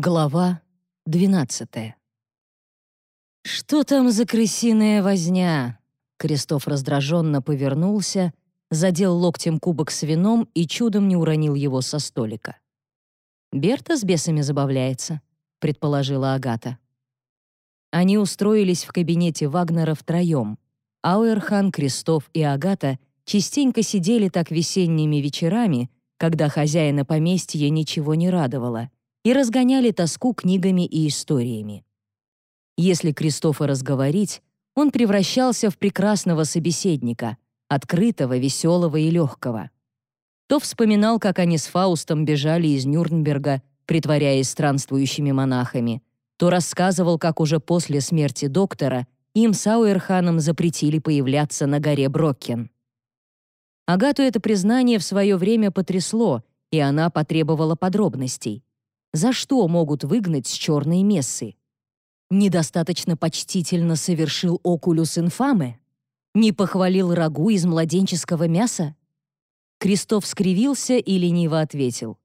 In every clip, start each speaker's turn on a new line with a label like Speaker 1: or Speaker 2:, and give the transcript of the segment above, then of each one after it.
Speaker 1: Глава 12 «Что там за крысиная возня?» Крестов раздраженно повернулся, задел локтем кубок с вином и чудом не уронил его со столика. «Берта с бесами забавляется», — предположила Агата. Они устроились в кабинете Вагнера втроем. Ауэрхан, Крестов и Агата частенько сидели так весенними вечерами, когда хозяина поместья ничего не радовало — и разгоняли тоску книгами и историями. Если Кристофа разговорить, он превращался в прекрасного собеседника, открытого, веселого и легкого. То вспоминал, как они с Фаустом бежали из Нюрнберга, притворяясь странствующими монахами, то рассказывал, как уже после смерти доктора им с Ауэрханом запретили появляться на горе Броккен. Агату это признание в свое время потрясло, и она потребовала подробностей. За что могут выгнать с черной мессы? Недостаточно почтительно совершил окулюс инфаме? Не похвалил рагу из младенческого мяса? Крестов скривился и лениво ответил.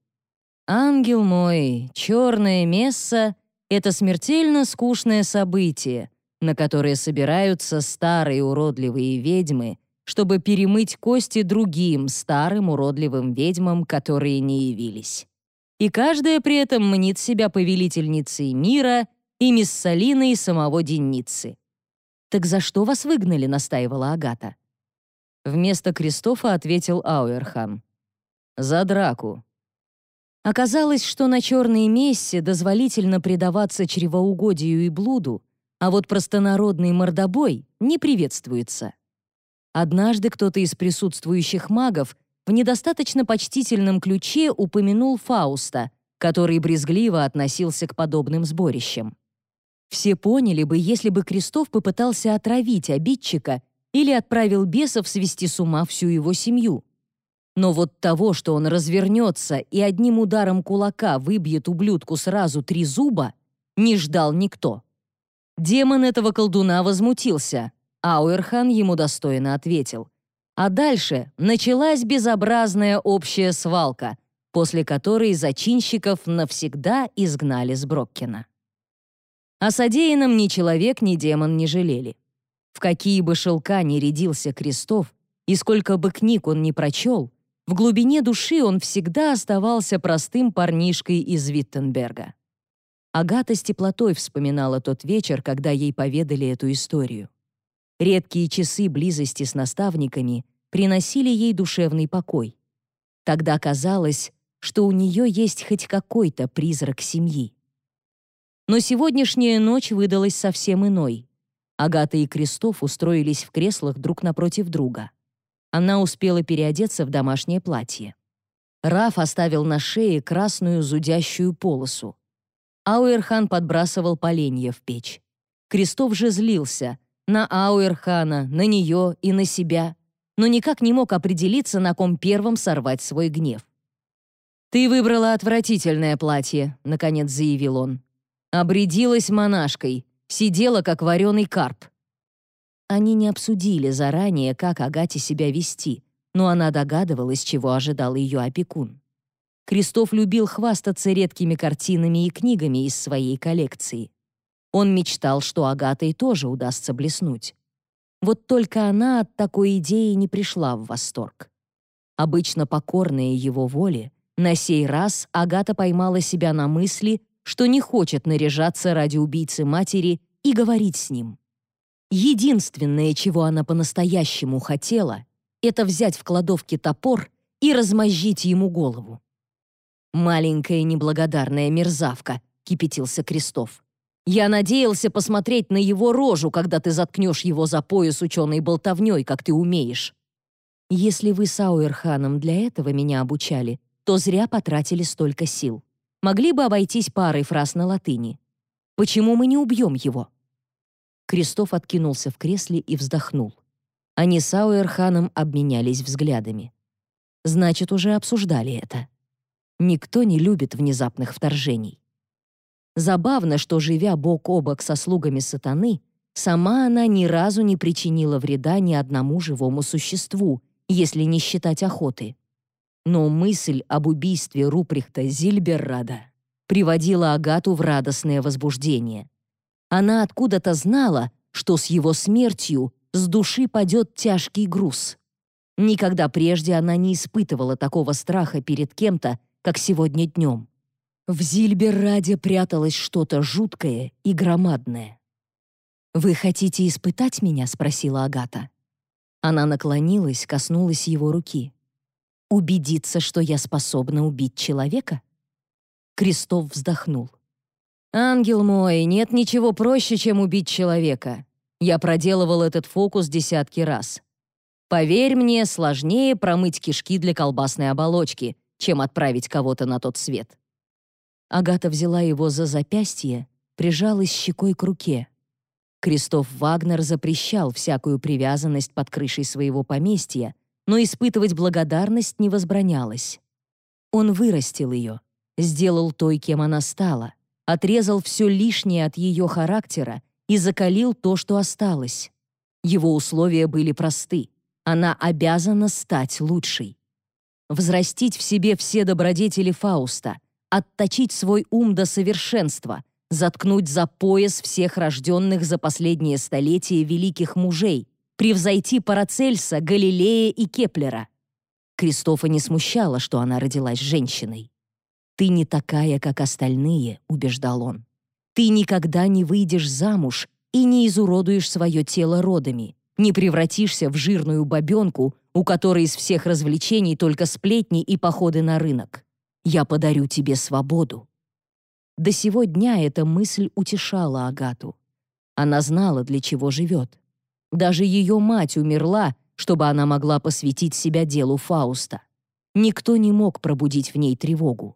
Speaker 1: «Ангел мой, черное месса — это смертельно скучное событие, на которое собираются старые уродливые ведьмы, чтобы перемыть кости другим старым уродливым ведьмам, которые не явились и каждая при этом мнит себя повелительницей мира и миссалиной самого Денницы. «Так за что вас выгнали?» — настаивала Агата. Вместо Кристофа ответил Ауэрхан. «За драку». Оказалось, что на черной мессе дозволительно предаваться чревоугодию и блуду, а вот простонародный мордобой не приветствуется. Однажды кто-то из присутствующих магов в недостаточно почтительном ключе упомянул Фауста, который брезгливо относился к подобным сборищам. Все поняли бы, если бы Крестов попытался отравить обидчика или отправил бесов свести с ума всю его семью. Но вот того, что он развернется и одним ударом кулака выбьет ублюдку сразу три зуба, не ждал никто. Демон этого колдуна возмутился, а Ауэрхан ему достойно ответил. А дальше началась безобразная общая свалка, после которой зачинщиков навсегда изгнали с Броккена. О содеянном ни человек, ни демон не жалели. В какие бы шелка ни рядился Крестов, и сколько бы книг он ни прочел, в глубине души он всегда оставался простым парнишкой из Виттенберга. Агата с теплотой вспоминала тот вечер, когда ей поведали эту историю. Редкие часы близости с наставниками приносили ей душевный покой. Тогда казалось, что у нее есть хоть какой-то призрак семьи. Но сегодняшняя ночь выдалась совсем иной. Агата и Крестов устроились в креслах друг напротив друга. Она успела переодеться в домашнее платье. Раф оставил на шее красную зудящую полосу. Ауэрхан подбрасывал поленья в печь. Крестов же злился, на Ауэрхана, на нее и на себя, но никак не мог определиться, на ком первым сорвать свой гнев. «Ты выбрала отвратительное платье», — наконец заявил он. «Обрядилась монашкой, сидела, как вареный карп». Они не обсудили заранее, как Агате себя вести, но она догадывалась, чего ожидал ее опекун. Крестов любил хвастаться редкими картинами и книгами из своей коллекции. Он мечтал, что Агатой тоже удастся блеснуть. Вот только она от такой идеи не пришла в восторг. Обычно покорная его воле, на сей раз Агата поймала себя на мысли, что не хочет наряжаться ради убийцы матери и говорить с ним. Единственное, чего она по-настоящему хотела, это взять в кладовке топор и размозжить ему голову. «Маленькая неблагодарная мерзавка», — кипятился Крестов. Я надеялся посмотреть на его рожу, когда ты заткнешь его за пояс ученой болтовней, как ты умеешь. Если вы с Ауэрханом для этого меня обучали, то зря потратили столько сил. Могли бы обойтись парой фраз на латыни. Почему мы не убьем его?» Крестов откинулся в кресле и вздохнул. Они с Ауэрханом обменялись взглядами. Значит, уже обсуждали это. Никто не любит внезапных вторжений. Забавно, что, живя бок о бок со слугами сатаны, сама она ни разу не причинила вреда ни одному живому существу, если не считать охоты. Но мысль об убийстве Руприхта Зильберрада приводило Агату в радостное возбуждение. Она откуда-то знала, что с его смертью с души падет тяжкий груз. Никогда прежде она не испытывала такого страха перед кем-то, как сегодня днем. В Зильберраде пряталось что-то жуткое и громадное. «Вы хотите испытать меня?» — спросила Агата. Она наклонилась, коснулась его руки. «Убедиться, что я способна убить человека?» Крестов вздохнул. «Ангел мой, нет ничего проще, чем убить человека. Я проделывал этот фокус десятки раз. Поверь мне, сложнее промыть кишки для колбасной оболочки, чем отправить кого-то на тот свет». Агата взяла его за запястье, прижалась щекой к руке. Кристоф Вагнер запрещал всякую привязанность под крышей своего поместья, но испытывать благодарность не возбранялось. Он вырастил ее, сделал той, кем она стала, отрезал все лишнее от ее характера и закалил то, что осталось. Его условия были просты. Она обязана стать лучшей. Взрастить в себе все добродетели Фауста, отточить свой ум до совершенства — заткнуть за пояс всех рожденных за последние столетия великих мужей, превзойти Парацельса, Галилея и Кеплера. Кристофа не смущало, что она родилась женщиной. «Ты не такая, как остальные», — убеждал он. «Ты никогда не выйдешь замуж и не изуродуешь свое тело родами, не превратишься в жирную бабенку, у которой из всех развлечений только сплетни и походы на рынок. Я подарю тебе свободу, до сего дня эта мысль утешала Агату. Она знала, для чего живет. Даже ее мать умерла, чтобы она могла посвятить себя делу Фауста. Никто не мог пробудить в ней тревогу.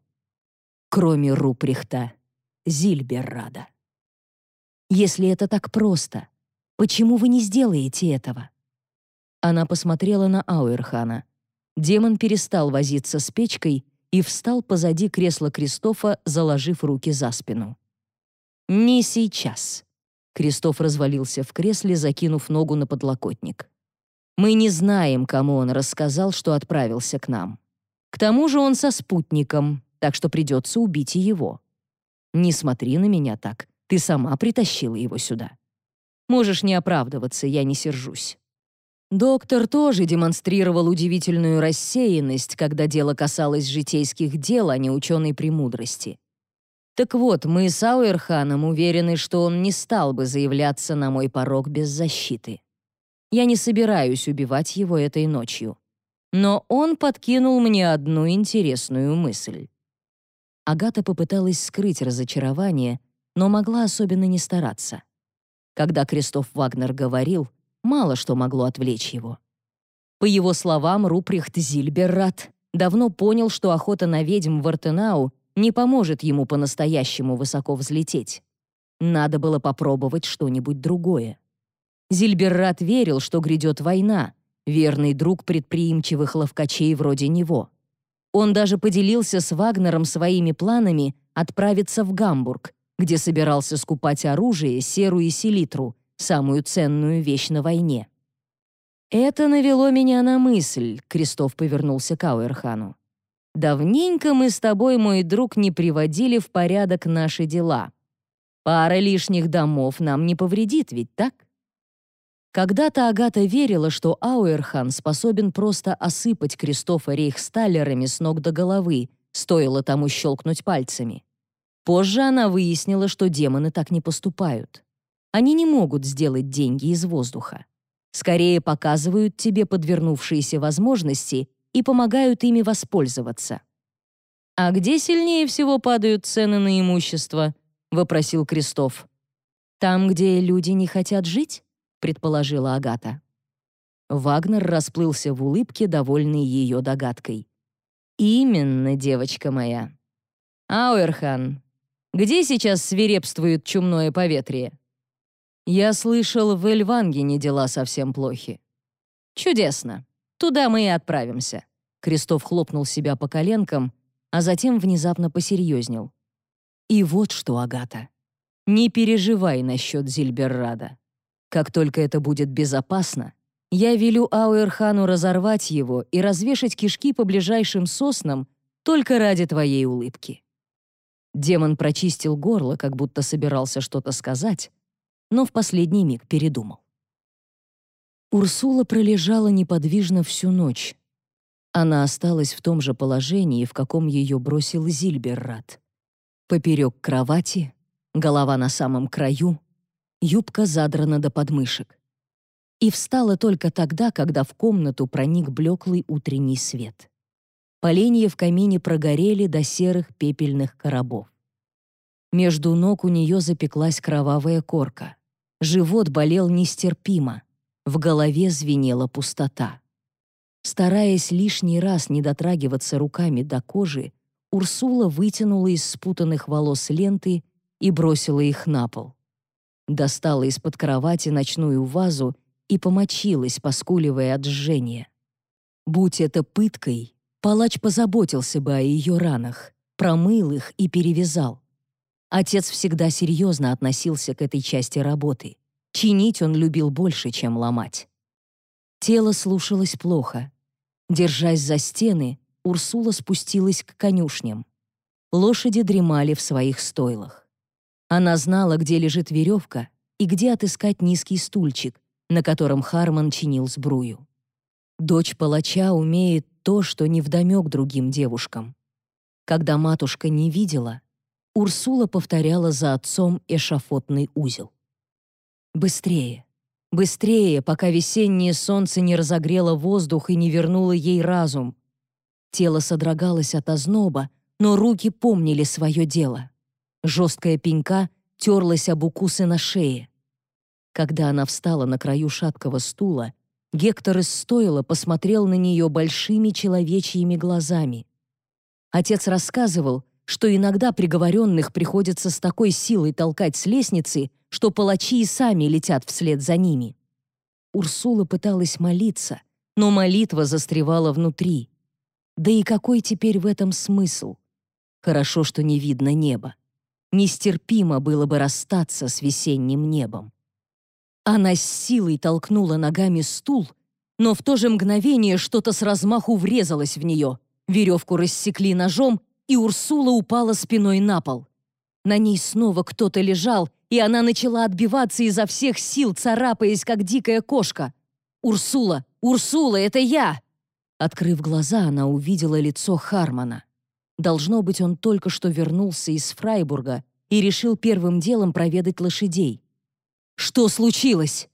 Speaker 1: Кроме Руприхта, Зильберрада. «Если это так просто, почему вы не сделаете этого?» Она посмотрела на Ауэрхана. Демон перестал возиться с печкой и встал позади кресла Кристофа, заложив руки за спину. «Не сейчас». Кристоф развалился в кресле, закинув ногу на подлокотник. «Мы не знаем, кому он рассказал, что отправился к нам. К тому же он со спутником, так что придется убить и его. Не смотри на меня так, ты сама притащила его сюда. Можешь не оправдываться, я не сержусь». Доктор тоже демонстрировал удивительную рассеянность, когда дело касалось житейских дел, а не ученой премудрости. Так вот, мы с Ауэрханом уверены, что он не стал бы заявляться на мой порог без защиты. Я не собираюсь убивать его этой ночью. Но он подкинул мне одну интересную мысль. Агата попыталась скрыть разочарование, но могла особенно не стараться. Когда Кристоф Вагнер говорил, мало что могло отвлечь его. По его словам, Руприхт Зильберрат давно понял, что охота на ведьм в Артенау не поможет ему по-настоящему высоко взлететь. Надо было попробовать что-нибудь другое. Зильберрат верил, что грядет война, верный друг предприимчивых ловкачей вроде него. Он даже поделился с Вагнером своими планами отправиться в Гамбург, где собирался скупать оружие, серу и селитру, самую ценную вещь на войне. Это навело меня на мысль, Крестов повернулся к Ауэрхану. Давненько мы с тобой, мой друг, не приводили в порядок наши дела. Пара лишних домов нам не повредит, ведь так? Когда-то Агата верила, что Ауэрхан способен просто осыпать Кристофа рейхсталлерами с ног до головы, стоило тому щелкнуть пальцами. Позже она выяснила, что демоны так не поступают. Они не могут сделать деньги из воздуха. Скорее показывают тебе подвернувшиеся возможности и помогают ими воспользоваться. «А где сильнее всего падают цены на имущество?» — вопросил Крестов. «Там, где люди не хотят жить?» — предположила Агата. Вагнер расплылся в улыбке, довольный ее догадкой. «Именно, девочка моя. Ауэрхан, где сейчас свирепствует чумное поветрие?» Я слышал, в Эльвангене дела совсем плохи. Чудесно. Туда мы и отправимся. Крестов хлопнул себя по коленкам, а затем внезапно посерьезнел. И вот что, Агата. Не переживай насчет Зильберрада. Как только это будет безопасно, я велю Ауэрхану разорвать его и развешать кишки по ближайшим соснам только ради твоей улыбки. Демон прочистил горло, как будто собирался что-то сказать, но в последний миг передумал. Урсула пролежала неподвижно всю ночь. Она осталась в том же положении, в каком ее бросил Зильберрат. Поперек кровати, голова на самом краю, юбка задрана до подмышек. И встала только тогда, когда в комнату проник блеклый утренний свет. Поленья в камине прогорели до серых пепельных коробов. Между ног у нее запеклась кровавая корка. Живот болел нестерпимо. В голове звенела пустота. Стараясь лишний раз не дотрагиваться руками до кожи, Урсула вытянула из спутанных волос ленты и бросила их на пол. Достала из-под кровати ночную вазу и помочилась, поскуливая от жжения. Будь это пыткой, палач позаботился бы о ее ранах, промыл их и перевязал. Отец всегда серьезно относился к этой части работы. Чинить он любил больше, чем ломать. Тело слушалось плохо. Держась за стены, Урсула спустилась к конюшням. Лошади дремали в своих стойлах. Она знала, где лежит веревка и где отыскать низкий стульчик, на котором Харман чинил сбрую. Дочь палача умеет то, что невдомек другим девушкам. Когда матушка не видела, Урсула повторяла за отцом эшафотный узел. Быстрее, быстрее, пока весеннее солнце не разогрело воздух и не вернуло ей разум. Тело содрогалось от озноба, но руки помнили свое дело. Жесткая пенька терлась об укусы на шее. Когда она встала на краю шаткого стула, Гектор из стойла посмотрел на нее большими человечьими глазами. Отец рассказывал, что иногда приговоренных приходится с такой силой толкать с лестницы, что палачи и сами летят вслед за ними. Урсула пыталась молиться, но молитва застревала внутри. Да и какой теперь в этом смысл? Хорошо, что не видно неба. Нестерпимо было бы расстаться с весенним небом. Она с силой толкнула ногами стул, но в то же мгновение что-то с размаху врезалось в нее. Веревку рассекли ножом, и Урсула упала спиной на пол. На ней снова кто-то лежал, и она начала отбиваться изо всех сил, царапаясь, как дикая кошка. «Урсула! Урсула, это я!» Открыв глаза, она увидела лицо Хармана. Должно быть, он только что вернулся из Фрайбурга и решил первым делом проведать лошадей. «Что случилось?»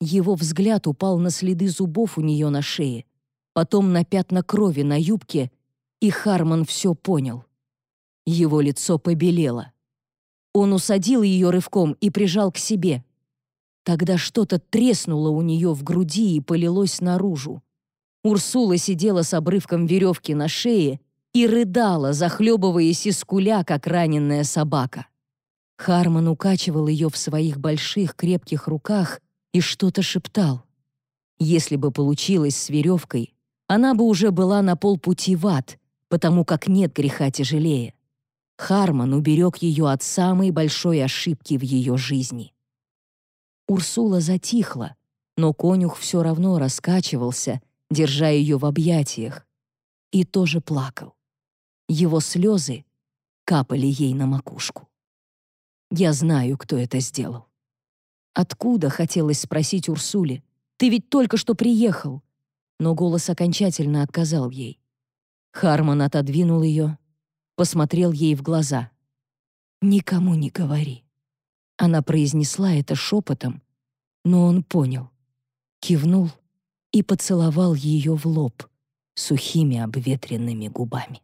Speaker 1: Его взгляд упал на следы зубов у нее на шее, потом на пятна крови на юбке и Харман все понял. Его лицо побелело. Он усадил ее рывком и прижал к себе. Тогда что-то треснуло у нее в груди и полилось наружу. Урсула сидела с обрывком веревки на шее и рыдала, захлебываясь из куля, как раненная собака. Харман укачивал ее в своих больших крепких руках и что-то шептал. Если бы получилось с веревкой, она бы уже была на полпути в ад, потому как нет греха тяжелее. Харман уберег ее от самой большой ошибки в ее жизни. Урсула затихла, но конюх все равно раскачивался, держа ее в объятиях, и тоже плакал. Его слезы капали ей на макушку. Я знаю, кто это сделал. Откуда, хотелось спросить Урсуле, ты ведь только что приехал? Но голос окончательно отказал ей. Харман отодвинул ее, посмотрел ей в глаза. «Никому не говори». Она произнесла это шепотом, но он понял, кивнул и поцеловал ее в лоб сухими обветренными губами.